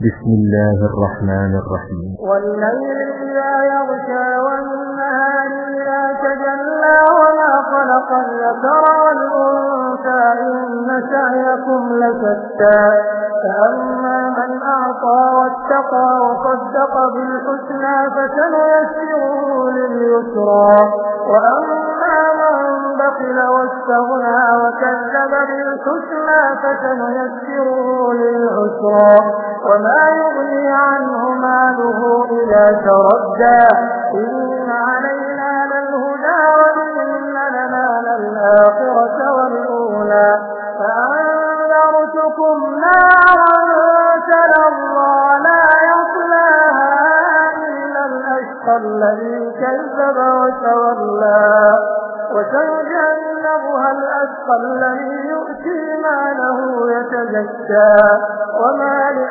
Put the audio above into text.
بسم الله الرحمن الرحيم. والليل إذا يغشى والنهار إذا تجلى وما خلق الذكر والأنثى إن سعيكم لشتى. فأما من أعطى واتقى وصدق بالحسنى فسنيسره لليسرى. وأما من بخل واستغنى وكذب بالحسنى فسنيسره للعسرى. وما يغني عنه ماله إذا تردى. إن علينا للهدى وإن لنا للآخرة والأولى. فأنذرتكم نارا تلظى لا يصلاها إلا الأشقى الذي كذب وتولى. وسيجنبها الأشقى الذي يؤتي ماله يتزكى. وما